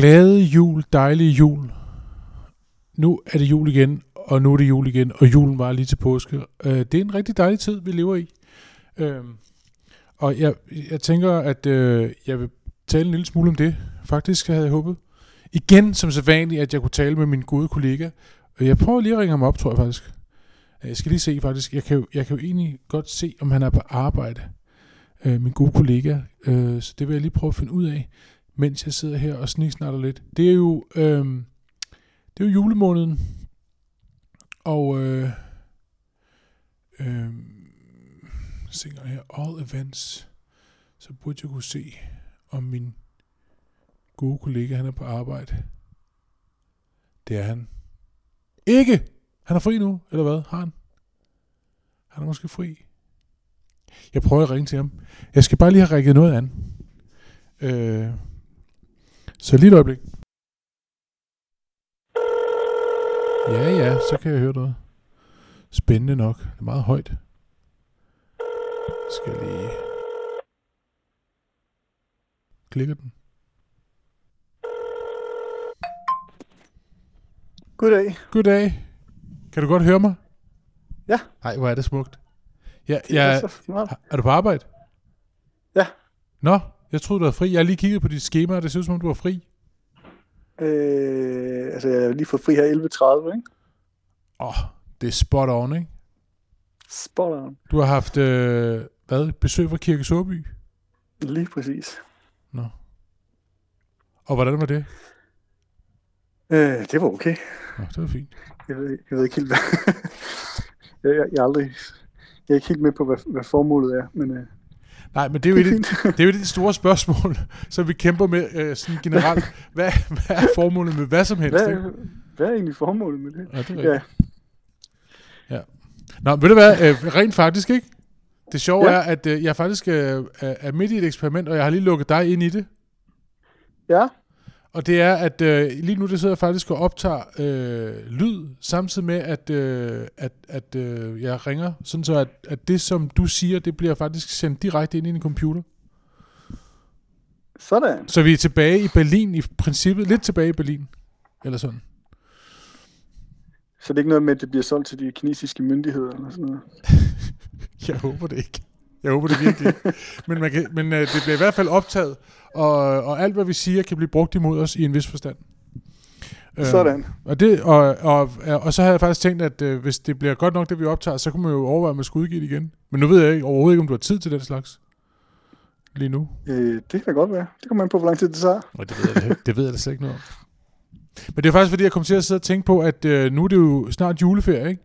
Glade jul, dejlige jul. Nu er det jul igen, og nu er det jul igen, og julen var lige til påske. Øh, det er en rigtig dejlig tid, vi lever i. Øh, og jeg, jeg tænker, at øh, jeg vil tale en lille smule om det. Faktisk havde jeg håbet. Igen, som så vanligt, at jeg kunne tale med min gode kollega. Øh, jeg prøver lige at ringe ham op, tror jeg faktisk. Øh, jeg skal lige se faktisk. Jeg kan jo, jeg kan jo egentlig godt se, om han er på arbejde. Øh, min gode kollega. Øh, så det vil jeg lige prøve at finde ud af mens jeg sidder her og sniksnatter lidt. Det er jo, øh, det er jo julemåneden, og øh, øh, synger her All Events, så burde jeg kunne se, om min gode kollega, han er på arbejde. Det er han. Ikke! Han er fri nu, eller hvad? Har han? Han er måske fri. Jeg prøver at ringe til ham. Jeg skal bare lige have rækket noget an. Øh, så lige et øjeblik. Ja, ja, så kan jeg høre noget. Spændende nok. Det er meget højt. Skal jeg lige... Klikker den. Goddag. Goddag. Kan du godt høre mig? Ja. Nej, hvor er det smukt. Ja, Det er er du på arbejde? Ja. Nå, jeg troede, du var fri. Jeg har lige kigget på dit schema, og det ser ud som om, du var fri. Øh, altså, jeg har lige fået fri her 11.30, ikke? Åh, oh, det er spot on, ikke? Spot on. Du har haft, øh, hvad, besøg fra Kirke Såby? Lige præcis. Nå. Og hvordan var det? Øh, det var okay. Nå, det var fint. Jeg ved, jeg ved ikke helt, hvad... jeg, jeg, jeg, aldrig... Jeg er ikke helt med på, hvad, hvad formålet er, men øh, Nej, men det er jo, det det er jo det store spørgsmål, som vi kæmper med øh, sådan generelt. Hvad, hvad er formålet med hvad som helst? hvad, ikke? er- hvad er egentlig formålet med det? Ja, det er Ja. Ja. Nå, ved du hvad? Øh, rent faktisk, ikke? Det sjove Ja. er, at øh, jeg faktisk øh, er midt i et eksperiment, og jeg har lige lukket dig ind i det. ja, Og det er, at øh, lige nu der sidder jeg faktisk og optager øh, lyd, samtidig med, at, øh, at, at øh, jeg ringer, sådan så at, at det, som du siger, det bliver faktisk sendt direkte ind i en computer. sådan. Så vi er tilbage i Berlin i princippet, lidt tilbage i Berlin, eller sådan. Så det er ikke noget med, at det bliver solgt til de kinesiske myndigheder eller sådan noget? Jeg håber det ikke. Jeg håber det virkelig. Men, man kan, men øh, det bliver i hvert fald optaget, og, og alt, hvad vi siger, kan blive brugt imod os i en vis forstand. Øh, Sådan. Og, det, og, og, og så havde jeg faktisk tænkt, at øh, hvis det bliver godt nok, det vi optager, så kunne man jo overveje, om man skulle udgive det igen. Men nu ved jeg ikke, overhovedet ikke, om du har tid til den slags. Lige nu. Øh, det kan da godt være. Det kommer man på, hvor lang tid det tager. Og det ved jeg, det ved jeg da slet ikke noget om. Men det er faktisk, fordi jeg kom til at sidde og tænke på, at øh, nu er det jo snart juleferie, ikke?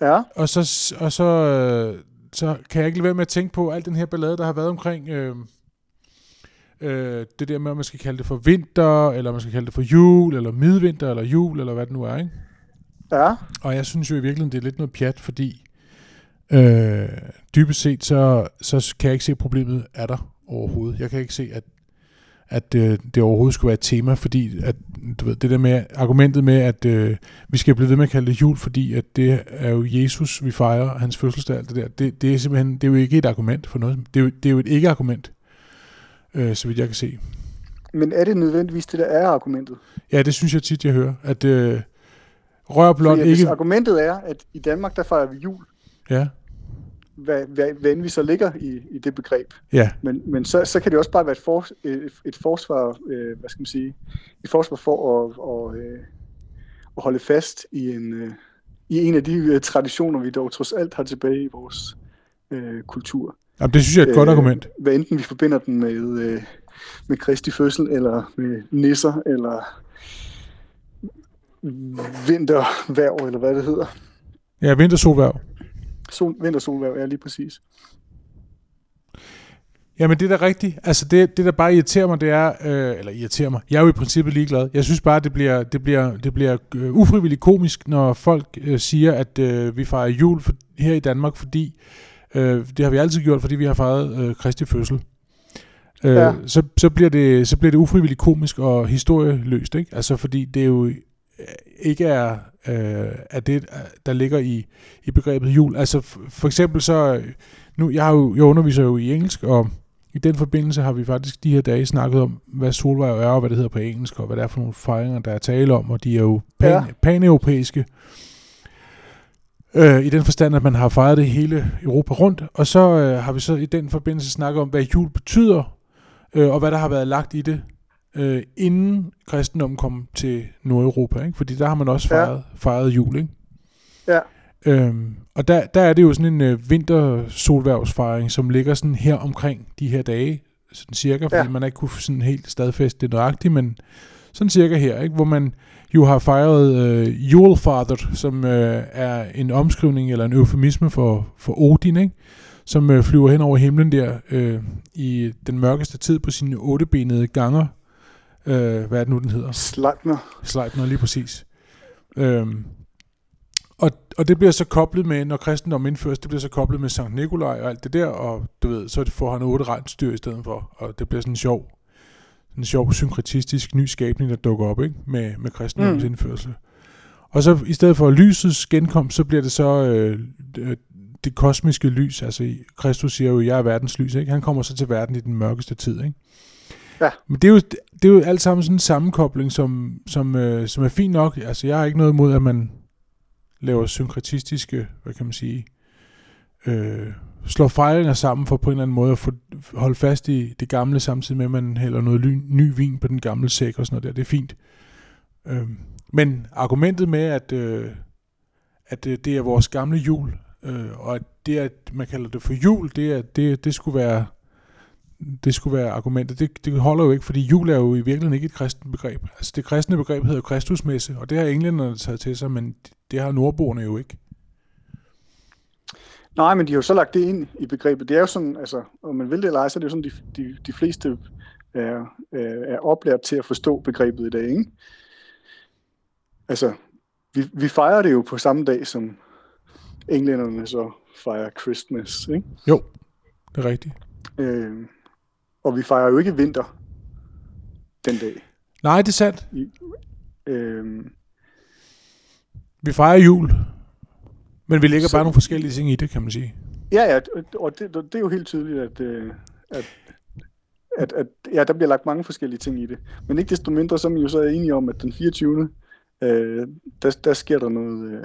Ja, Og så, og så, øh, så kan jeg ikke lade være med at tænke på al den her ballade, der har været omkring øh, øh, det der med, om man skal kalde det for vinter, eller man skal kalde det for jul, eller midvinter, eller jul, eller hvad det nu er, ikke? ja, Og jeg synes jo i virkeligheden, det er lidt noget pjat, fordi øh, dybest set, så, så kan jeg ikke se, at problemet er der overhovedet. Jeg kan ikke se, at, at øh, det overhovedet skulle være et tema, fordi at, du ved, det der med argumentet med, at øh, vi skal blive ved med at kalde det jul, fordi at det er jo Jesus, vi fejrer, hans fødselsdag, alt det der, det, det er simpelthen, det er jo ikke et argument for noget. Det er jo, det er jo et ikke-argument, øh, så vidt jeg kan se. men er det nødvendigvis det, der er argumentet? Ja, det synes jeg tit, jeg hører, at øh, rør blot Fordi, at hvis ikke... argumentet er, at i Danmark, der fejrer vi jul, Ja, hvad, hvad, hvad end vi så ligger i, i det begreb. ja, Men, men så, så kan det også bare være et, for, et, et forsvar, øh, hvad skal man sige, et forsvar for at, og, øh, at holde fast i en, øh, i en af de øh, traditioner, vi dog trods alt har tilbage i vores øh, kultur. Jamen, det synes jeg er et godt Øh, argument. Hvad enten vi forbinder den med, øh, med Kristi fødsel, eller med nisser, eller vinterværv, eller hvad det hedder. Ja, vintersolværv. Sol, vintersolværv, ja lige præcis. Jamen, det er da rigtigt. Altså, det, det der bare irriterer mig, det er... Øh, eller irriterer mig. Jeg er jo i princippet ligeglad. Jeg synes bare, det bliver, det bliver, det bliver øh, ufrivilligt komisk, når folk øh, siger, at øh, vi fejrer jul for, her i Danmark, fordi... Øh, det har vi altid gjort, fordi vi har fejret øh, Kristi fødsel. Øh, Ja. så, så, bliver det, så bliver det ufrivilligt komisk og historieløst, ikke? Altså, fordi det jo øh, ikke er, øh, er det, der ligger i, i begrebet jul. Altså, for, eksempel så... øh, Nu, jeg, har jo, jeg underviser jo i engelsk, og i den forbindelse har vi faktisk de her dage snakket om, hvad solvej er, og hvad det hedder på engelsk, og hvad det er for nogle fejringer, der er tale om, og de er jo pan- ja. paneuropæiske. Øh, I den forstand, at man har fejret det hele Europa rundt. Og så øh, har vi så i den forbindelse snakket om, hvad jul betyder, øh, og hvad der har været lagt i det, øh, inden kristendommen kom til Nordeuropa. Ikke? Fordi der har man også fejret, ja. fejret jul. Ikke? Ja. Øhm, og der, der er det jo sådan en øh, vintersolværvsfejring, som ligger sådan her omkring de her dage, sådan cirka, fordi ja. man ikke kunne sådan helt stadfæste det nøjagtigt, men sådan cirka her, ikke? hvor man jo har fejret øh, Julefather, som øh, er en omskrivning eller en eufemisme for, for Odin, ikke? som øh, flyver hen over himlen der øh, i den mørkeste tid på sine ottebenede ganger. Øh, hvad er det nu, den hedder? Sleipner. Sleipner, lige præcis. Øh, og, og det bliver så koblet med, når kristendommen indføres, det bliver så koblet med Sankt Nikolaj og alt det der, og du ved, så får han otte regnstyr i stedet for, og det bliver sådan en sjov, en sjov synkretistisk ny skabning, der dukker op, ikke? Med, med kristendommens mm. indførsel. Og så i stedet for lysets genkomst, så bliver det så øh, det kosmiske lys, altså Kristus siger jo, jeg er verdens lys, ikke? Han kommer så til verden i den mørkeste tid, ikke? Ja. Men det er, jo, det er jo alt sammen sådan en sammenkobling, som, som, øh, som er fint nok. Altså, jeg har ikke noget imod, at man laver synkretistiske, øh, hvad kan man sige, øh, slår fejlinger sammen for på en eller anden måde at få, holde fast i det gamle, samtidig med, at man hælder noget ny, ny vin på den gamle sæk og sådan noget der. Det er fint. Øh, men argumentet med, at, øh, at øh, det er vores gamle jul, øh, og at det, at man kalder det for jul, det, er, det, det skulle være det skulle være argumentet. Det, det holder jo ikke, fordi jul er jo i virkeligheden ikke et kristent begreb. Altså det kristne begreb hedder Kristusmesse, og det har englænderne taget til sig, men det har nordboerne jo ikke. Nej, men de har jo så lagt det ind i begrebet. Det er jo sådan, altså, om man vil det eller ej, så er det jo sådan, de, de, de fleste er, er oplært til at forstå begrebet i dag, ikke? Altså, vi, vi fejrer det jo på samme dag, som englænderne så fejrer Christmas, ikke? Jo, det er rigtigt. Øh, og vi fejrer jo ikke vinter den dag. Nej, det er sandt. I, øh, vi fejrer jul, men vi lægger så, bare nogle forskellige ting i det, kan man sige. Ja, ja, og det, det er jo helt tydeligt, at, øh, at, at, at ja, der bliver lagt mange forskellige ting i det. Men ikke desto mindre, så er man jo så enige om, at den 24. Øh, der, der sker der noget, øh,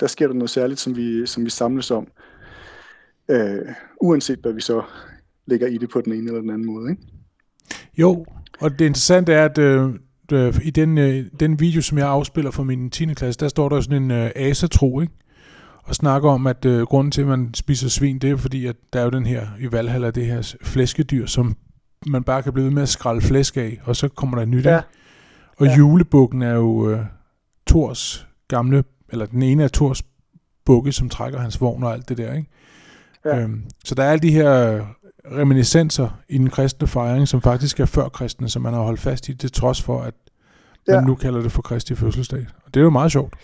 der sker der noget særligt, som vi, som vi samles om. Øh, uanset hvad vi så lægger i det på den ene eller den anden måde. Ikke? Jo, og det interessante er, at øh, øh, i den, øh, den video, som jeg afspiller for min 10. klasse, der står der sådan en øh, asatro, ikke? Og snakker om, at øh, grunden til, at man spiser svin, det er fordi, at der er jo den her, i Valhalla, det her flæskedyr, som man bare kan blive ved med at skralde flæsk af, og så kommer der et nyt ja. Og ja. julebukken er jo øh, Thors gamle, eller den ene af Thors bukke, som trækker hans vogn og alt det der, ikke? Ja. Øhm, så der er alle de her reminiscenser i den kristne fejring, som faktisk er før kristne, som man har holdt fast i, til trods for, at man ja. nu kalder det for Kristi fødselsdag. Og det er jo meget sjovt.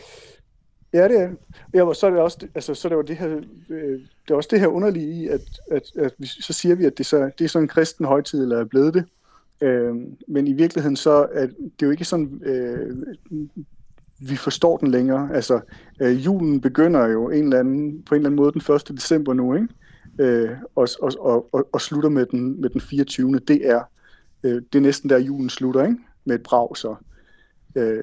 Ja, det er ja, så er det også, altså, så er det, jo det, her, øh, det er også det her underlige i, at, at, at vi, så siger vi, at det, så, det er sådan en kristen højtid, eller er blevet det. Øh, men i virkeligheden så er det jo ikke sådan, øh, vi forstår den længere. Altså, øh, julen begynder jo en eller anden, på en eller anden måde den 1. december nu, ikke? Øh, og, og, og, og, og slutter med den, med den 24. Det er, øh, det er næsten der julen slutter, ikke? Med et brag, så. Øh,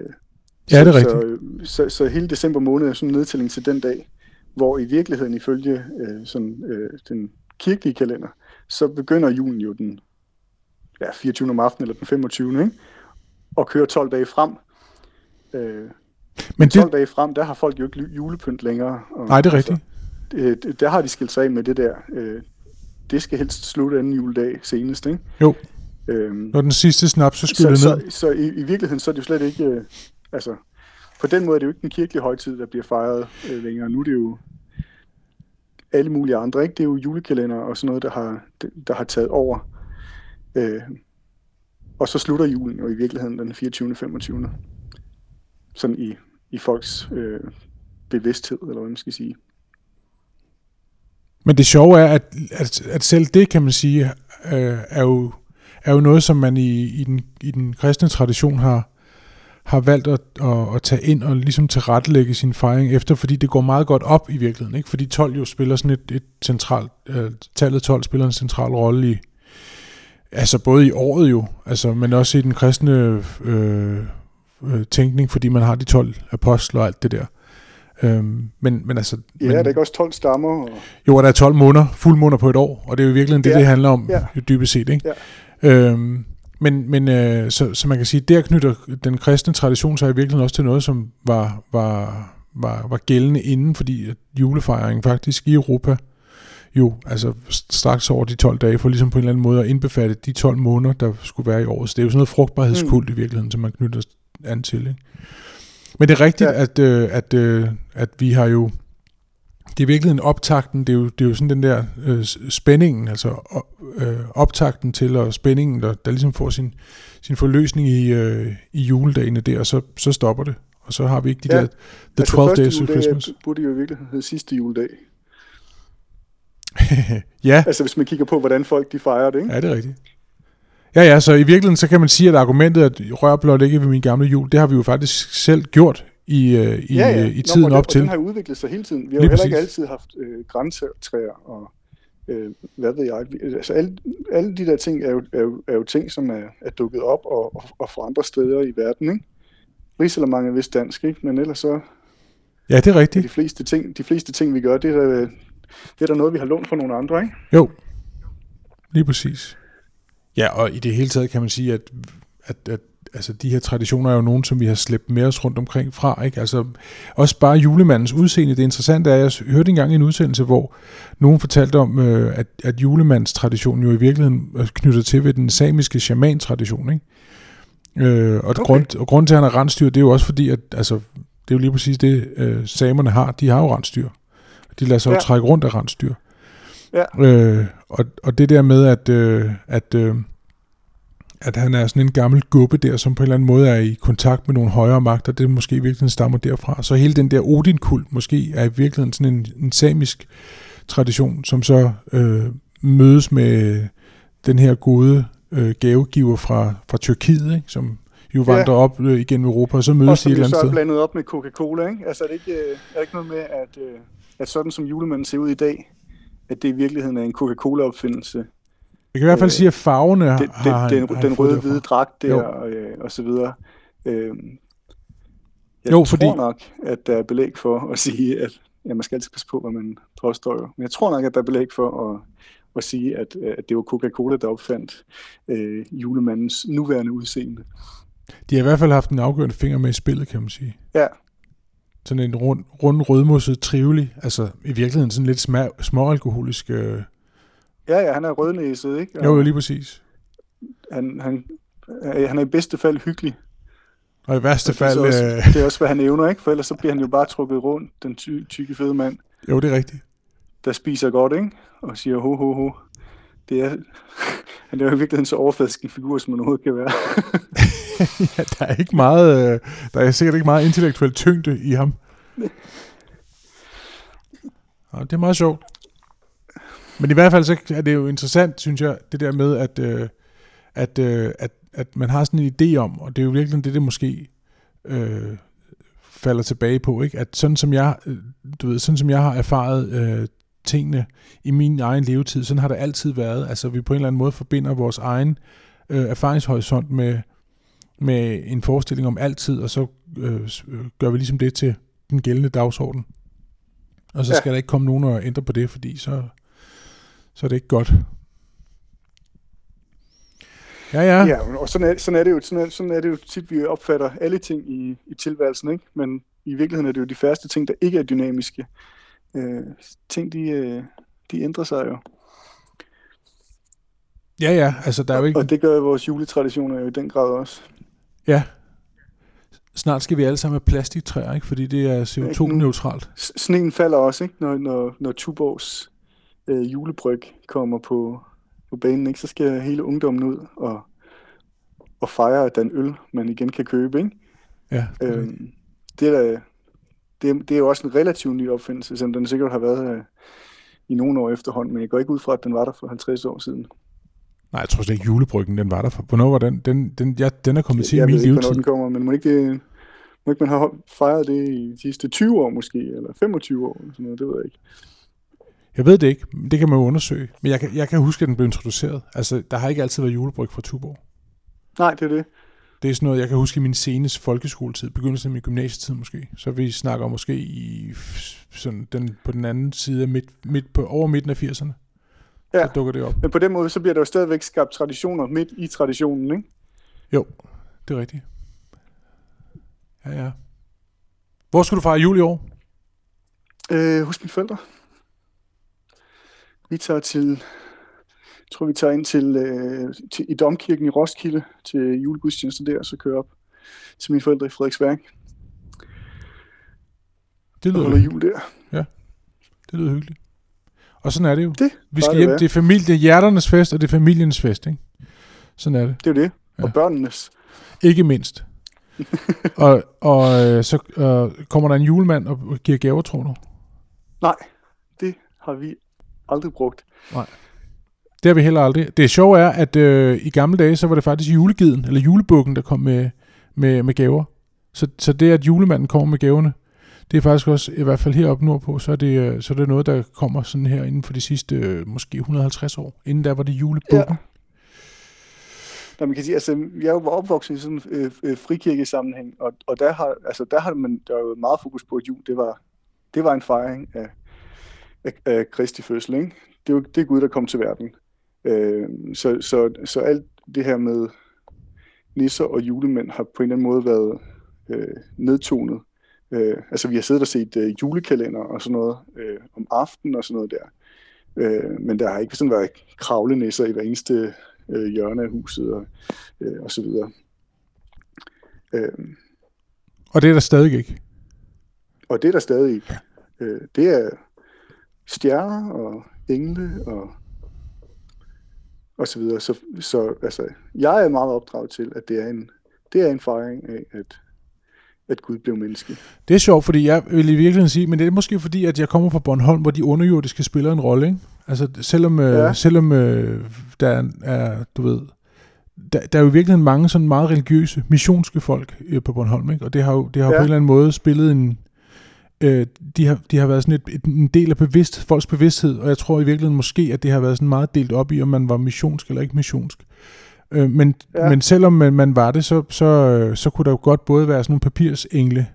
ja, det er rigtigt. Så, så, så hele december måned er sådan en nedtælling til den dag, hvor i virkeligheden ifølge øh, sådan, øh, den kirkelige kalender, så begynder julen jo den ja, 24. om aftenen eller den 25. Ikke? og kører 12 dage frem. Øh, men 12 det... dage frem, der har folk jo ikke julepynt længere. Og, Nej, det er rigtigt. Øh, der har de skilt sig af med det der. Øh, det skal helst slutte anden juledag senest, ikke? Jo. Øhm, Når den sidste snaps så skylder så, ned. Så, så i, i virkeligheden, så er det jo slet ikke... Øh, altså, på den måde er det jo ikke den kirkelige højtid, der bliver fejret øh, længere. Nu er det jo alle mulige andre, ikke? Det er jo julekalender og sådan noget, der har, der har taget over. Øh, og så slutter julen jo i virkeligheden den 24. 25. Sådan i, i folks øh, bevidsthed, eller hvad man skal sige. Men det sjove er, at, at, at selv det, kan man sige, øh, er, jo, er jo noget, som man i, i, den, i den kristne tradition har, har valgt at, at, at tage ind og ligesom tilrettelægge sin fejring efter, fordi det går meget godt op i virkeligheden. Ikke? Fordi 12 jo spiller sådan et, et centralt, øh, tallet 12 spiller en central rolle i, Altså både i året jo, altså, men også i den kristne øh, øh, tænkning, fordi man har de 12 apostler og alt det der. Øhm, men, men altså, Ja, men, der er ikke også 12 stammer. Og... jo, og der er 12 måneder, fuldmåneder på et år, og det er jo virkelig det, Ja, det handler om, ja. dybest set. Ikke? Øhm, men men øh, så, så man kan sige, der knytter den kristne tradition sig i virkeligheden også til noget, som var, var, var, var gældende inden, fordi at julefejringen faktisk i Europa jo, altså straks over de 12 dage, for ligesom på en eller anden måde at indbefatte de 12 måneder, der skulle være i året. Så det er jo sådan noget frugtbarhedskult mm. i virkeligheden, som man knytter an til. Ikke? Men det er rigtigt, Ja. at, øh, at, øh, at vi har jo, det er virkelig en optakten, det er jo, det er jo sådan den der øh, spændingen, altså øh, optakten til, og spændingen, der, der ligesom får sin, sin forløsning i, øh, i juledagene der, og så, så stopper det. Og så har vi ikke de Ja. der The 12 første Days of Christmas. burde jo i virkeligheden hedde sidste juledag. ja, Altså hvis man kigger på, hvordan folk de fejrer det, ikke? ja, det er rigtigt. Ja, ja, så i virkeligheden så kan man sige, at argumentet, at rør blot ikke ved min gamle jul, det har vi jo faktisk selv gjort i, øh, i, ja, ja. øh, i tiden Nå, og op den, til. Og den har udviklet sig hele tiden. Vi har Lige jo heller ikke præcis. altid haft øh, grænsetræer og øh, hvad ved jeg. Altså alle, alle de der ting er jo, er jo, er jo ting, som er, er dukket op og, og, og fra andre steder i verden, ikke? Risalemang er vist dansk, ikke? Men ellers så Ja, det er rigtigt. de fleste ting, de fleste ting, vi gør, det er, da, det er der noget, vi har lånt fra nogle andre, ikke? Jo, lige præcis. Ja, og i det hele taget kan man sige, at, at, at altså, de her traditioner er jo nogen, som vi har slæbt med os rundt omkring fra. Ikke? Altså, også bare julemandens udseende. Det interessante er, at jeg hørte engang en udsendelse, hvor nogen fortalte om, øh, at, at julemands tradition jo i virkeligheden er knyttet til ved den samiske shaman-tradition. Ikke? Øh, og, okay. Grund, og grund til, at han har rensdyr, det er jo også fordi, at altså, det er jo lige præcis det, øh, samerne har. De har jo rensdyr. De lader sig. Ja. jo trække rundt af rensdyr. Ja. Øh, og, og det der med, at, øh, at, øh, at han er sådan en gammel gubbe der, som på en eller anden måde er i kontakt med nogle højere magter, det måske i virkeligheden stammer derfra. Så hele den der Odin-kult måske er i virkeligheden sådan en, en samisk tradition, som så øh, mødes med den her gode øh, gavegiver fra, fra Tyrkiet, ikke? som jo Ja. vandrer op øh, igennem Europa, og så mødes de et eller jo så andet er sted. blandet op med Coca-Cola, ikke? Altså er det ikke, øh, er det ikke noget med, at, øh, at sådan som julemanden ser ud i dag, at det i virkeligheden er en Coca-Cola-opfindelse? Jeg kan i hvert fald øh, sige, at farverne har, den, har, den, han- den, har han den fået røde derfra. hvide dragt der, og, øh, og så videre. Øh, jeg Jo, tror fordi- nok, at der er belæg for at sige, at ja, man skal altid passe på, hvad man påstår jo. Men jeg tror nok, at der er belæg for at, at sige, at, øh, at det var Coca-Cola, der opfandt øh, julemandens nuværende udseende. De har i hvert fald haft en afgørende finger med i spillet, kan man sige. Ja, Sådan en rund, rund rødmosset trivelig, altså i virkeligheden sådan lidt små, småalkoholisk. Øh, ja, ja han er rødnæset, ikke? Og jo, jo, lige præcis. han, han, øh, han er i bedste fald hyggelig. Og i værste Og det, er fald, så også, øh, det er også, hvad han evner, ikke? For ellers så bliver han jo bare trukket rundt, den ty- tykke fede mand, jo, det er rigtigt. der spiser godt, ikke? Og siger ho, ho, ho. Det er, han er jo i virkeligheden så overfladisk en figur, som man overhovedet kan være. ja, der er ikke meget, øh, der er sikkert ikke meget intellektuel tyngde i ham. Og det er meget sjovt. Men i hvert fald så er det jo interessant, synes jeg, det der med, at, øh, at, øh, at, at man har sådan en idé om, og det er jo virkelig det, det måske øh, falder tilbage på, ikke? at sådan som jeg, du ved, sådan som jeg har erfaret øh, tingene i min egen levetid, sådan har det altid været. Altså vi på en eller anden måde forbinder vores egen øh, erfaringshorisont med, med en forestilling om altid, og så øh, øh, gør vi ligesom det til den gældende dagsorden. Og så Ja. skal der ikke komme nogen og ændre på det, fordi så, så er det ikke godt. Ja, ja. Ja, og sådan er, sådan er det jo, sådan er, sådan er det jo tit, vi opfatter alle ting i, i tilværelsen, ikke? Men i virkeligheden er det jo de færreste ting, der ikke er dynamiske. Øh, ting, de, øh, de ændrer sig jo. Ja, ja, altså der er jo ikke... Og det gør vores juletraditioner jo i den grad også. Ja. Snart skal vi alle sammen have plastiktræer, ikke? Fordi det er CO2-neutralt. S- Sneen falder også, ikke? Når, når, når Tuborgs øh, julebryg kommer på, på banen, ikke? Så skal hele ungdommen ud og, og fejre, at der er en øl, man igen kan købe, ikke? Ja, det Øhm, det, er da, det, er, det er jo også en relativt ny opfindelse, som den sikkert har været øh, i nogle år efterhånden, men jeg går ikke ud fra, at den var der for 50 år siden. Nej, jeg tror slet ikke, julebryggen den var der. For. Hvornår var den? Den, den, ja, den er kommet til i jeg min ved ikke, hvornår levetid. den kommer, men må ikke, det, må ikke man have fejret det i de sidste 20 år måske, eller 25 år, eller sådan noget, det ved jeg ikke. Jeg ved det ikke. Det kan man jo undersøge. Men jeg kan, jeg kan huske, at den blev introduceret. Altså, der har ikke altid været julebryg fra Tuborg. Nej, det er det. Det er sådan noget, jeg kan huske i min seneste folkeskoletid, begyndelsen af min gymnasietid måske. Så vi snakker måske i sådan den, på den anden side midt, midt på, over midten af 80'erne. Ja. Så dukker det op. Men på den måde, så bliver der jo stadigvæk skabt traditioner midt i traditionen, ikke? Jo, det er rigtigt. Ja, ja. Hvor skal du fejre jul i år? Øh, hos mine forældre. Vi tager til, jeg tror vi tager ind til, øh, til i Domkirken i Roskilde til julegudstjeneste der, og så kører op til mine forældre i Frederiksværk Det lyder, holder jul der. det lyder hyggeligt. Og sådan er det jo. Det Vi skal det hjem, være. det er, familie, det er hjerternes fest, og det er familiens fest, ikke? Sådan er det. Det er det. Ja. Og børnenes. Ikke mindst. og og øh, så øh, kommer der en julemand og giver gaver, tror du? Nej, det har vi aldrig brugt. Det har vi heller aldrig. Det sjove er, at øh, i gamle dage, så var det faktisk julegiden, eller julebukken, der kom med, med, med gaver. Så, så det, at julemanden kommer med gaverne, det er faktisk også, i hvert fald heroppe nordpå, så er det, øh, så er det noget, der kommer sådan her inden for de sidste øh, måske 150 år. Inden der var det julebukken. Ja. Når man kan sige, altså, jeg var opvokset i sådan en øh, øh, frikirkesammenhæng, og, og der har, altså, der har man, der er jo meget fokus på, at jul, det var, det var en fejring af, af, af Kristi fødsel, ikke? Det er jo det er Gud, der kom til verden. Øh, så, så, så alt det her med nisser og julemænd har på en eller anden måde været øh, nedtonet. Øh, altså vi har siddet og set øh, julekalender og sådan noget øh, om aftenen og sådan noget der. Øh, men der har ikke sådan været kravlenisser i hver eneste øh, hjørne af huset og, øh, og så videre. Øh, Og det er der stadig ikke. og det er der stadig ikke. Øh, det er stjerner og engle og og så videre. Så, så altså, jeg er meget opdraget til, at det er en, det er en fejring af, at, at Gud blev menneske. Det er sjovt, fordi jeg vil i virkeligheden sige, men det er måske fordi, at jeg kommer fra Bornholm, hvor de underjordiske spiller en rolle, ikke? Altså, selvom, øh, Ja. selvom øh, der er, du ved, der, der er jo i virkeligheden mange sådan meget religiøse, missionske folk øh, på Bornholm, ikke? Og det har jo det har. Ja. på en eller anden måde spillet en... Øh, de, har, de har været sådan et, et, en del af bevidst, folks bevidsthed, og jeg tror i virkeligheden måske, at det har været sådan meget delt op i, om man var missionsk eller ikke missionsk. Øh, men, ja. Men selvom man, man var det, så, så, øh, så kunne der jo godt både være sådan nogle papirsengle,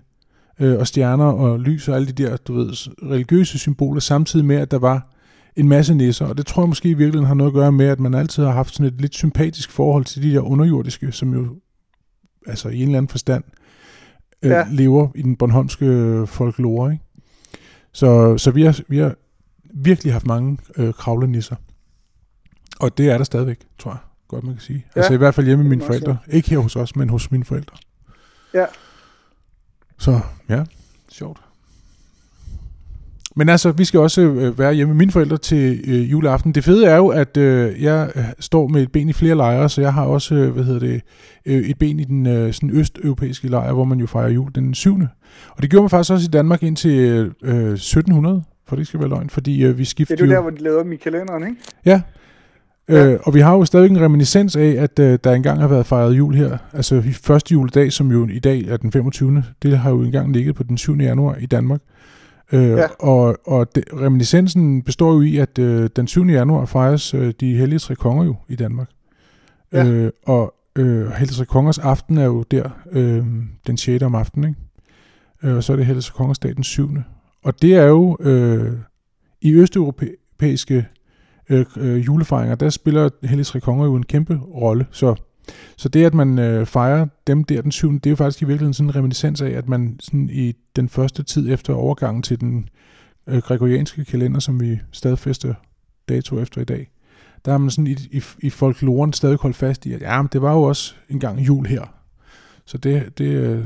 øh, og stjerner og lys og alle de der, du ved, religiøse symboler, samtidig med, at der var en masse nisser. Og det tror jeg måske i virkeligheden har noget at gøre med, at man altid har haft sådan et lidt sympatisk forhold til de der underjordiske, som jo altså i en eller anden forstand øh, ja. Ja. lever i den bornholmske øh, folklore. Ikke? Så, så vi, har, vi har virkelig haft mange øh, kravlenisser. Og det er der stadigvæk, tror jeg godt man kan sige. Ja. Altså i hvert fald hjemme med mine forældre. Ikke her hos os, men hos mine forældre. Ja. Så ja, sjovt. Men altså, vi skal også øh, være hjemme med mine forældre til øh, juleaften. Det fede er jo, at øh, jeg øh, står med et ben i flere lejre, så jeg har også, øh, hvad hedder det, øh, et ben i den øh, sådan østeuropæiske lejr, hvor man jo fejrer jul den 7. Og det gjorde man faktisk også i Danmark indtil øh, 1700, for det skal være løgn, fordi øh, vi Det skiftede er jo der, hvor de lavede dem i kalenderen, ikke? Ja. Ja. Øh, og vi har jo stadig en reminiscens af, at øh, der engang har været fejret jul her. Altså første juledag, som jo i dag er den 25. Det har jo engang ligget på den 7. januar i Danmark. Øh, Ja. Og, og det, reminiscensen består jo i, at øh, den 7. januar fejres øh, de hellige tre konger jo i Danmark. Ja. Øh, og øh, hellige tre kongers aften er jo der øh, den 6. om aftenen. Ikke? Øh, og så er det hellige tre kongers dag den 7. Og det er jo øh, i østeuropæiske øh, øh, julefejringer, der spiller Hellige Tre Konger jo en kæmpe rolle. Så, så det, at man øh, fejrer dem der den 7. det er jo faktisk i virkeligheden sådan en reminiscens af, at man sådan i den første tid efter overgangen til den øh, gregorianske kalender, som vi stadfæster dato efter i dag, der har man sådan i, i, i folkloren stadig holdt fast i, at ja, men det var jo også engang jul her. Så det, det, øh,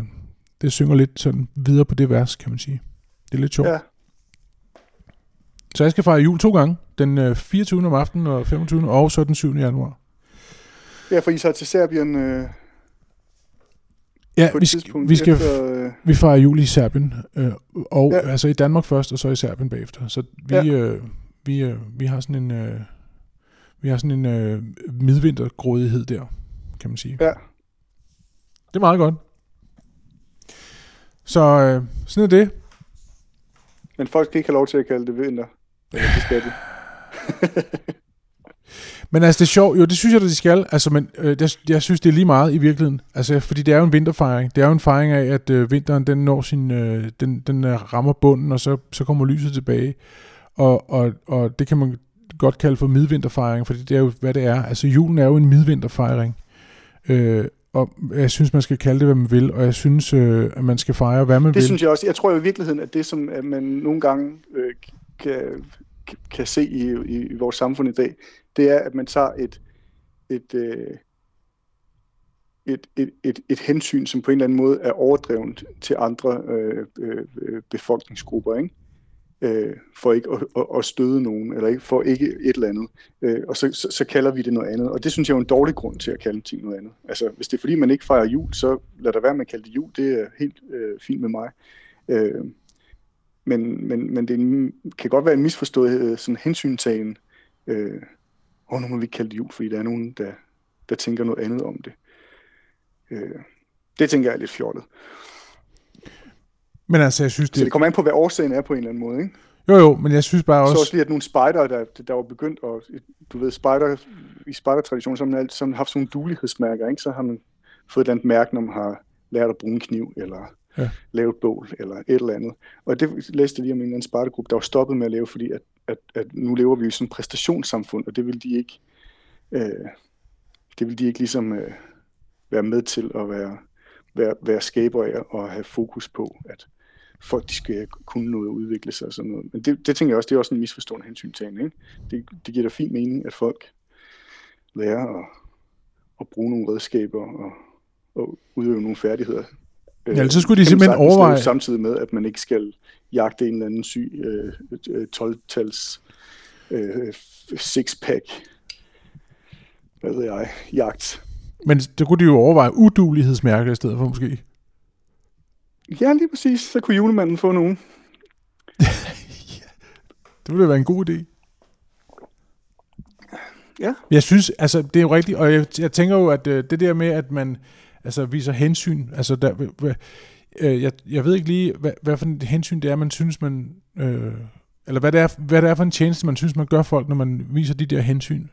det synger lidt sådan videre på det vers, kan man sige. Det er lidt sjovt. Ja. Så jeg skal fejre jul to gange. Den øh, 24. om aftenen og 25. og så den 7. januar. Ja, for I tager til Serbien øh, Ja, på et vi, tidspunkt vi, skal, efter... Øh, vi fejrer jul i Serbien. Øh, og ja. Altså i Danmark først, og så i Serbien bagefter. Så vi, ja. øh, vi, øh, vi har sådan en... Øh, vi har sådan en øh, midvintergrådighed der, kan man sige. Ja. Det er meget godt. Så øh, sådan er det. men folk skal ikke have lov til at kalde det vinter. Det skal de. Men altså, det er sjovt. Jo, det synes jeg, at de skal. Altså, men øh, jeg, jeg synes, det er lige meget i virkeligheden. Altså, fordi det er jo en vinterfejring. Det er jo en fejring af, at øh, vinteren, den når sin, øh, den, den øh, rammer bunden, og så, så kommer lyset tilbage. Og, og, og det kan man godt kalde for midvinterfejring, fordi det er jo, hvad det er. Altså, julen er jo en midvinterfejring. Øh, og jeg synes, man skal kalde det, hvad man vil, og jeg synes, øh, at man skal fejre, hvad man det vil. Det synes jeg også. Jeg tror jo i virkeligheden, at det, som at man nogle gange øh, kan, kan se i, i, i vores samfund i dag, det er, at man tager et, et, øh, et, et, et, et hensyn, som på en eller anden måde er overdrevet til andre øh, øh, befolkningsgrupper, ikke? Øh, for ikke at, at, at støde nogen, eller ikke, for ikke et eller andet. Øh, og så, så, så kalder vi det noget andet. Og det synes jeg er en dårlig grund til at kalde ting noget andet. Altså, hvis det er fordi, man ikke fejrer jul, så lad der være med at kalde det jul. Det er helt øh, fint med mig. Øh, men, men, men det kan godt være en misforstået øh, sådan hensyntagen. Øh, og nu må vi ikke kalde det jul, fordi der er nogen, der, der tænker noget andet om det. Øh, det tænker jeg er lidt fjollet. Men altså, jeg synes, det... Så det kommer an på, hvad årsagen er på en eller anden måde, ikke? Jo, jo, men jeg synes bare også... Så også lige, at nogle spider, der, der var begyndt at... Du ved, spider, i spider-traditionen, så har man altid haft sådan nogle dulighedsmærker, ikke? Så har man fået et andet mærke, når man har lært at bruge en kniv, eller ja. lavet bål, eller et eller andet. Og det læste jeg lige om en eller anden spartegruppe, der var stoppet med at lave, fordi at, at, at nu lever vi i sådan et præstationssamfund, og det vil de ikke... Øh, det vil de ikke ligesom øh, være med til at være, være, være skaber af og have fokus på, at folk de skal kunne noget og udvikle sig og sådan noget. Men det, det tænker jeg også, det er også en misforstående hensyn ikke? Det, det giver da fin mening, at folk lærer at, at bruge nogle redskaber og, og udøve nogle færdigheder. Ja, så skulle de simpelthen overveje... Samtidig med, at man ikke skal jagte en eller anden syg øh, 12-tals øh, six-pack, hvad ved jeg, jagt. Men det kunne de jo overveje udulighedsmærker i stedet for måske. Ja, lige præcis. Så kunne julemanden få nogen. ja, det ville være en god idé. Ja. Jeg synes, altså, det er jo rigtigt, og jeg, jeg tænker jo, at øh, det der med, at man altså, viser hensyn, altså, der, øh, jeg, jeg ved ikke lige, hvad, hvad for et hensyn det er, man synes, man, øh, eller hvad det, er, hvad det er for en tjeneste, man synes, man gør folk, når man viser de der hensyn,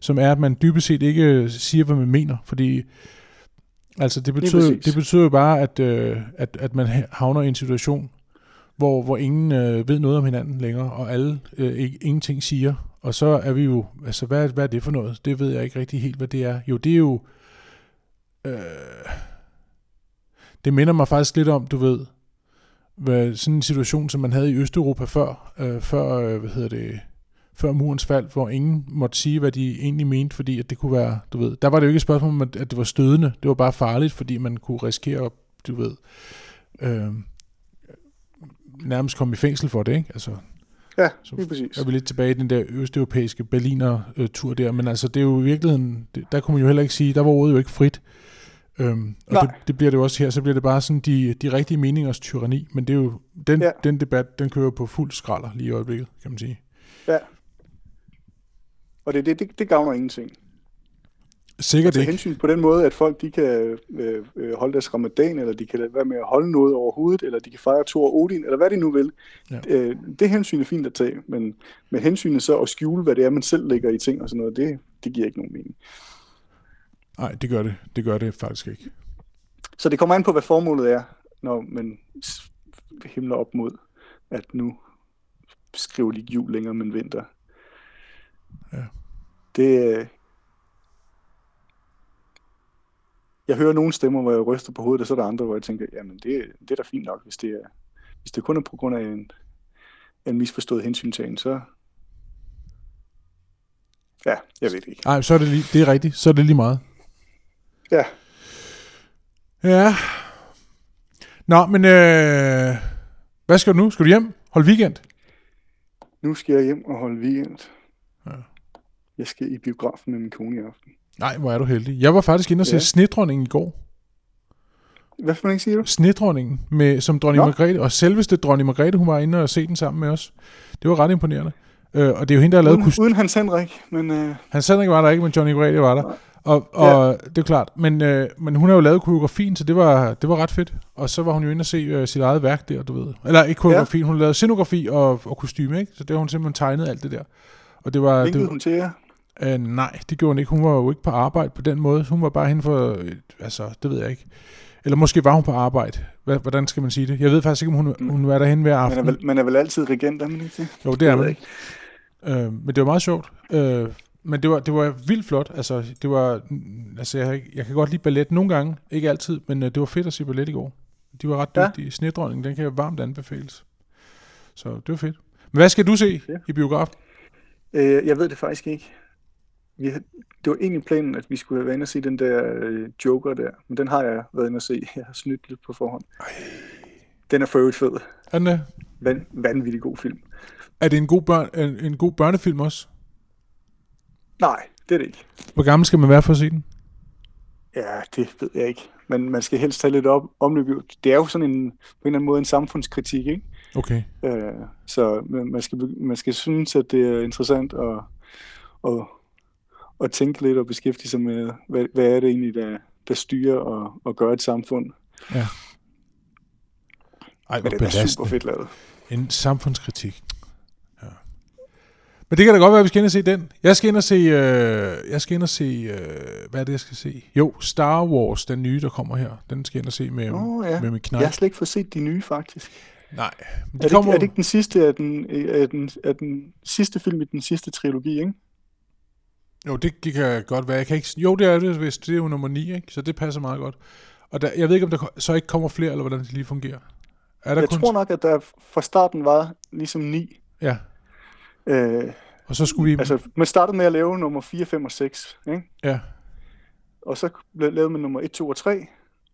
som er, at man dybest set ikke siger, hvad man mener, fordi Altså det betyder, det betyder jo bare, at, øh, at, at man havner i en situation, hvor, hvor ingen øh, ved noget om hinanden længere, og alle øh, ikke, ingenting siger. Og så er vi jo, altså hvad, hvad er det for noget? Det ved jeg ikke rigtig helt, hvad det er. Jo, det er jo, øh, Øh, det minder mig faktisk lidt om, du ved, hvad, sådan en situation, som man havde i Østeuropa før, øh, før, øh, hvad hedder det, før murens fald, hvor ingen måtte sige, hvad de egentlig mente, fordi at det kunne være, du ved, der var det jo ikke et spørgsmål om, at det var stødende, det var bare farligt, fordi man kunne risikere, du ved, øh, nærmest komme i fængsel for det, ikke? Altså, ja, lige præcis. er vi lidt tilbage i den der østeuropæiske Berliner-tur der, men altså det er jo i virkeligheden, der kunne man jo heller ikke sige, der var ordet jo ikke frit. Øhm, og det, det bliver det jo også her, så bliver det bare sådan de, de rigtige meningers tyranni, men det er jo, den, ja. den debat, den kører på fuld skralder lige i øjeblikket, kan man sige. Ja, og det, det, det, det gavner ingenting. Sikkert ikke. hensyn på den måde, at folk de kan øh, øh, holde deres ramadan, eller de kan lade være med at holde noget over hovedet, eller de kan fejre Thor Odin, eller hvad de nu vil. Ja. Øh, det hensyn er fint at tage, men, men hensynet så at skjule, hvad det er, man selv lægger i ting og sådan noget, det, det giver ikke nogen mening. Nej, det gør det. Det gør det faktisk ikke. Så det kommer an på, hvad formålet er, når man himler op mod, at nu skriver de ikke jul længere, men vinter. Ja. Det, øh, jeg hører nogle stemmer, hvor jeg ryster på hovedet, og så er der andre, hvor jeg tænker, jamen det, det er da fint nok, hvis det, er, hvis det kun er på grund af en, en misforstået hensyntagen, så... Ja, jeg ved det ikke. Nej, så er det, lige, det er rigtigt. Så er det lige meget. Ja. Ja. Nå, men øh, hvad skal du nu? Skal du hjem? Hold weekend? Nu skal jeg hjem og holde weekend. Ja. Jeg skal i biografen med min kone i aften. Nej, hvor er du heldig. Jeg var faktisk inde og se ja. Snedronningen i går. Hvad for en siger du? Snedronningen, med, som dronning Nå. Margrethe, og selveste dronning Margrethe, hun var inde og se den sammen med os. Det var ret imponerende. Øh, og det er jo hende, der har lavet... Uden, uden Hans Henrik, men... Øh... Hans Henrik var der ikke, men Johnny Margrethe var der. Nej. Og, og ja. det er klart, men, øh, men hun har jo lavet koreografien, så det var, det var ret fedt. Og så var hun jo inde og se øh, sit eget værk der, du ved. Eller ikke koreografien, ja. hun lavede scenografi og, og kostyme, ikke? Så det har hun simpelthen tegnet alt det der. Og det var... Linkede det, hun til jer? Øh, nej, det gjorde hun ikke. Hun var jo ikke på arbejde på den måde. Hun var bare hen for, altså, det ved jeg ikke. Eller måske var hun på arbejde. Hvordan skal man sige det? Jeg ved faktisk ikke, om hun, hun var derhen hver Man aften. er, vel, man er vel altid regent, er man ikke det? Jo, det er man. ikke. Øh, men det var meget sjovt. Øh, men det var, det var vildt flot. Altså, det var, mm, altså jeg, jeg kan godt lide ballet nogle gange. Ikke altid, men øh, det var fedt at se ballet i går. De var ret Ja. dygtige. Snedronningen, den kan jeg varmt anbefales. Så det var fedt. Men hvad skal du se Ja. i biografen? Øh, jeg ved det faktisk ikke. Vi det var egentlig planen, at vi skulle være inde og se den der øh, Joker der, men den har jeg været inde og se. Jeg har snydt lidt på forhånd. Den er for øvrigt fed. Er, den, øh, Van, vanvittig god film. er det en god, børn, en, en god børnefilm også? Nej, det er det ikke. Hvor gammel skal man være for at se den? Ja, det ved jeg ikke. Men man skal helst have lidt op, omløb. Det er jo sådan en, på en eller anden måde en samfundskritik, ikke? Okay. Øh, så man skal, man skal synes, at det er interessant at, at, at tænke lidt og beskæftige sig med, hvad, hvad er det egentlig, der, der styrer og, og gør et samfund. Ja. Ej, hvor Men det er super fedt lavet. En samfundskritik. Ja. Men det kan da godt være, at vi skal ind og se den. Jeg skal ind og se, øh, jeg skal ind og se, øh, hvad er det, jeg skal se? Jo, Star Wars, den nye, der kommer her. Den skal jeg ind og se med, Åh, ja. med min knæk. Jeg har slet ikke fået set de nye, faktisk. Nej, men Er de det, kommer... ikke, er det ikke den sidste af den, af den, af den sidste film i den sidste trilogi, ikke? Jo, det, det kan godt være. Jeg kan ikke... Jo, det er det, hvis det er jo nummer 9, ikke? Så det passer meget godt. Og der, jeg ved ikke, om der så ikke kommer flere, eller hvordan det lige fungerer. Er der Jeg kun... tror nok, at der fra starten var ligesom ni. Ja, Øh, og så skulle vi... altså, man startede med at lave nummer 4, 5 og 6, ikke? Ja, Og så lavet man nummer 1, 2 og 3,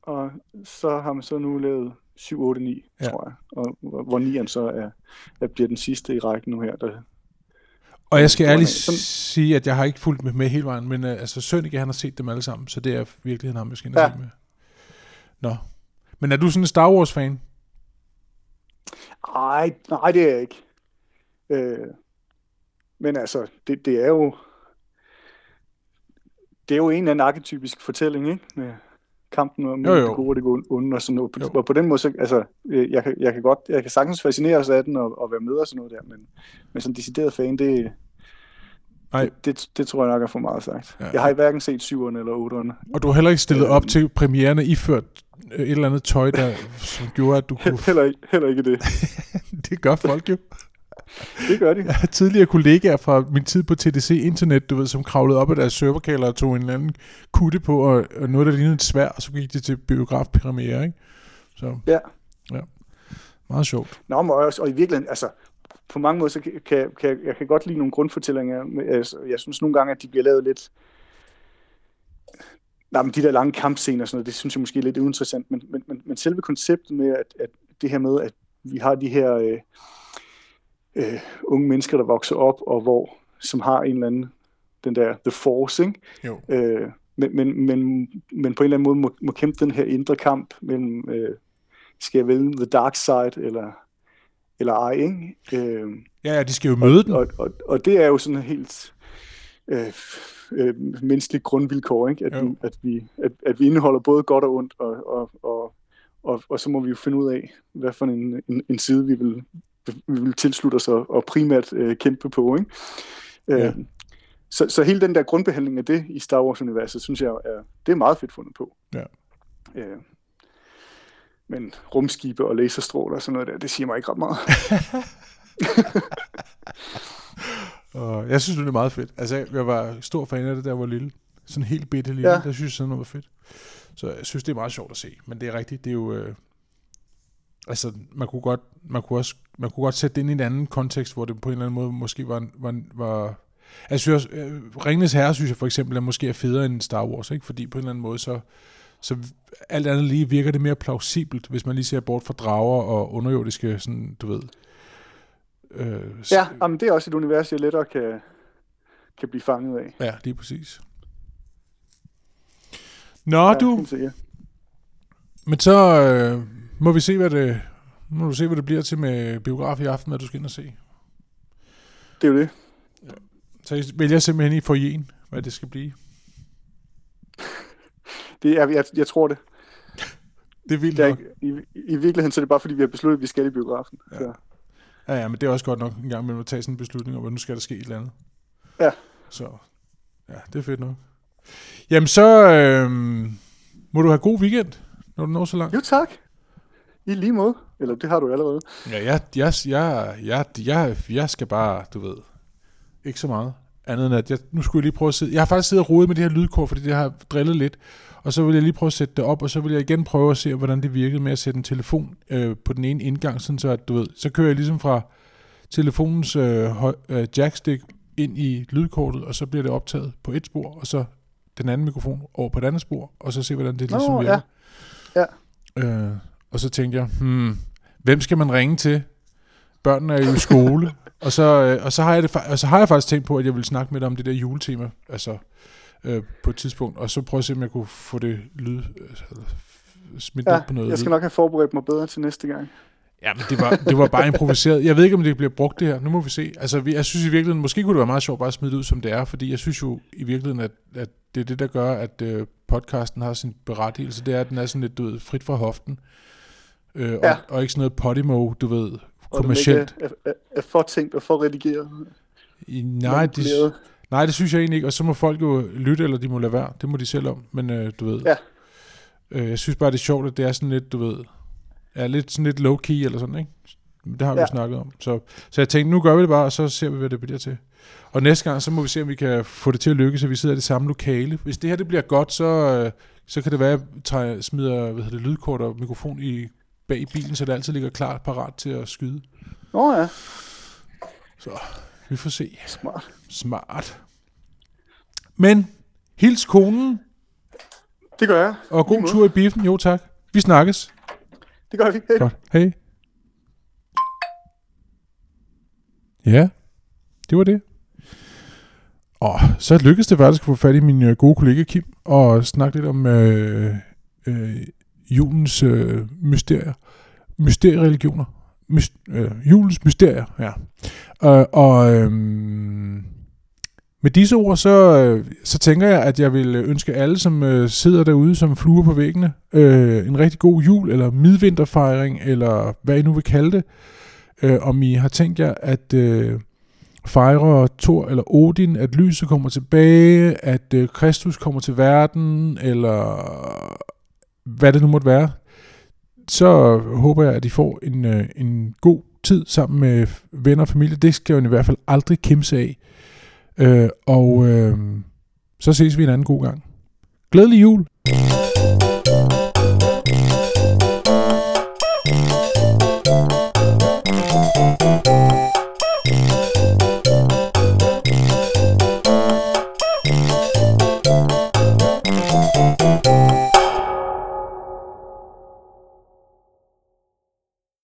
og så har man så nu lavet 7, 8, 9, Ja. tror jeg. Og hvor hvor 9'eren så er, er, bliver den sidste i rækken nu her. Der, og jeg skal ærligt sådan- sige, at jeg har ikke fulgt med, med hele vejen, men uh, altså Sønneke, han har set dem alle sammen, så det er virkelig skal ind og Ja. med. Nå. Men er du sådan en Star Wars-fan? Ej, nej, det er jeg ikke. Øh, men altså, det, det er jo det er jo en eller anden arketypisk fortælling, ikke? Med kampen om Jo, jo. det gode og det onde og sådan noget. Jo. Og på den måde, så, altså, øh, jeg kan, jeg kan godt, jeg kan sagtens fascineres af den og, og være med og sådan noget der, men, men sådan decideret fan, det, Nej. det, det, det, tror jeg nok er for meget sagt. Ja. Jeg har hverken set 7'erne eller 8'erne. Og du har heller ikke stillet Øhm. op til premiererne iført øh, et eller andet tøj, der, som gjorde, at du kunne... Heller, ikke- heller ikke det. det gør folk jo. Det gør de. Jeg har tidligere kollegaer fra min tid på TDC Internet, du ved, som kravlede op af deres serverkælder og tog en eller anden kutte på, og, og noget, der lignede et svær, og så gik de til biografpremiere, ikke? Så, Ja. ja. Meget sjovt. Nå, men også, og i virkeligheden, altså, på mange måder, så kan, kan, jeg kan godt lide nogle grundfortællinger. Altså, jeg synes nogle gange, at de bliver lavet lidt... Nej, men de der lange kampscener og sådan noget, det synes jeg måske er lidt uinteressant, men, men, men, men selve konceptet med, at, at det her med, at vi har de her øh, øh, unge mennesker, der vokser op, og hvor, som har en eller anden, den der The Force, ikke? Jo. Øh, men, men, men, men på en eller anden måde må, må kæmpe den her indre kamp mellem, øh, skal jeg vælge the dark side, eller, eller ej, ikke? Øh, Ja, ja, de skal jo møde den. og, og, og det er jo sådan helt øh, øh, menneskeligt grundvilkår, ikke? At, Jo. vi, at, vi, at, at vi indeholder både godt og ondt, og, og, og, og, og så må vi jo finde ud af, hvad for en, en, en side vi vil, vi vil tilslutte os og, og primært øh, kæmpe på, ikke? Øh, Ja. så, så hele den der grundbehandling af det i Star Wars-universet, synes jeg, er, det er meget fedt fundet på. Ja. Øh, men rumskibe og laserstråler og sådan noget der, det siger mig ikke ret meget. Og jeg synes, det er meget fedt. Altså, jeg var stor fan af det, jeg var lille. Sådan helt bitte lille. Ja. Der synes jeg, sådan noget var fedt. Så jeg synes, det er meget sjovt at se. Men det er rigtigt, det er jo... Øh, altså, man kunne, godt, man, kunne også, man kunne godt sætte det ind i en anden kontekst, hvor det på en eller anden måde måske var... var, var altså, jeg synes øh, Ringenes Herre, synes jeg for eksempel, er måske er federe end Star Wars, ikke? Fordi på en eller anden måde, så, så alt andet lige virker det mere plausibelt, hvis man lige ser bort fra drager og underjordiske, sådan, du ved... Øh, Ja, jamen, det er også et univers, jeg lettere kan, kan blive fanget af. Ja, lige præcis. Nå, ja, du, men så øh, må vi se, hvad det, må du se, hvad det bliver til med biograf i aften, hvad du skal ind og se. Det er jo det. Så jeg vælger simpelthen i forjen, hvad det skal blive. Det er, jeg, jeg tror det. Det er vildt det er, nok. i, I virkeligheden så er det bare fordi, vi har besluttet, at vi skal i biografen. Ja. Så. Ja, ja, men det er også godt nok en gang med at tage sådan en beslutning om, at nu skal der ske et eller andet. Ja. Så, ja, det er fedt nok. Jamen så øh, må du have god weekend, når du når så langt. Jo tak. I lige måde. Eller det har du allerede. Ja, jeg, jeg, jeg, jeg, jeg, jeg skal bare, du ved, ikke så meget. Andet end at, jeg, nu skulle jeg lige prøve at sidde. Jeg har faktisk siddet og rodet med det her lydkort, fordi det har drillet lidt. Og så vil jeg lige prøve at sætte det op, og så vil jeg igen prøve at se, hvordan det virkede med at sætte en telefon øh, på den ene indgang, sådan så at, du ved, så kører jeg ligesom fra telefonens øh, høj, øh, jackstick ind i lydkortet, og så bliver det optaget på et spor, og så den anden mikrofon over på et andet spor, og så se, hvordan det ligesom Nå, virker. ja. Øh, og så tænkte jeg, hmm, hvem skal man ringe til? Børnene er jo i skole. og, så, øh, og, så har jeg det, og så har jeg faktisk tænkt på, at jeg ville snakke med dig om det der juletema, altså øh, på et tidspunkt, og så prøve at se, om jeg kunne få det lyd, øh, smidt Ja, ned på noget jeg skal lyd. nok have forberedt mig bedre til næste gang. Ja, men det var, det var bare improviseret. Jeg ved ikke, om det bliver brugt det her. Nu må vi se. Altså, jeg synes i virkeligheden, måske kunne det være meget sjovt bare at smide det ud, som det er, fordi jeg synes jo i virkeligheden, at, at det er det, der gør, at øh, podcasten har sin berettigelse. Det er, at den er sådan lidt, du ved, frit fra hoften. Øh, Ja. og, og ikke sådan noget podimo, du ved, Og kommercielt. Er, er, er for tænkt og for redigeret. I, nej, det, manipuleret. nej, det synes jeg egentlig ikke. Og så må folk jo lytte, eller de må lade være. Det må de selv om. Men øh, du ved, Ja. øh, jeg synes bare, det er sjovt, at det er sådan lidt, du ved, er lidt sådan lidt low-key eller sådan, ikke? Det har vi Ja. jo snakket om. Så, så jeg tænkte, nu gør vi det bare, og så ser vi, hvad det bliver til. Og næste gang, så må vi se, om vi kan få det til at lykkes, så vi sidder i det samme lokale. Hvis det her det bliver godt, så, øh, så kan det være, at jeg smider hvad hedder det, lydkort og mikrofon i, bag i bilen, så det altid ligger klart parat til at skyde. Nå ja, Vi får se. smart. Smart. Men hils konen, Det gør jeg. og god tur i biffen. Jo tak. Vi snakkes. Det gør vi. Hej. Godt. Hej. Ja, det var det. Og så lykkedes det faktisk at få fat i min øh, gode kollega Kim og snakke lidt om øh, øh, julens øh, mysterier. Mysteriereligioner. Myst, øh, julens mysterier, ja. Øh, og øh, med disse ord, så, øh, så tænker jeg, at jeg vil ønske alle, som øh, sidder derude som fluer på væggene, øh, en rigtig god jul, eller midvinterfejring, eller hvad I nu vil kalde det. Øh, om I har tænkt jer at øh, fejre Thor eller Odin, at lyset kommer tilbage, at øh, Kristus kommer til verden, eller hvad det nu måtte være, så håber jeg, at I får en, øh, en god tid sammen med venner og familie. Det skal jo i hvert fald aldrig kimse af. Øh, og øh, så ses vi en anden god gang. Glædelig jul!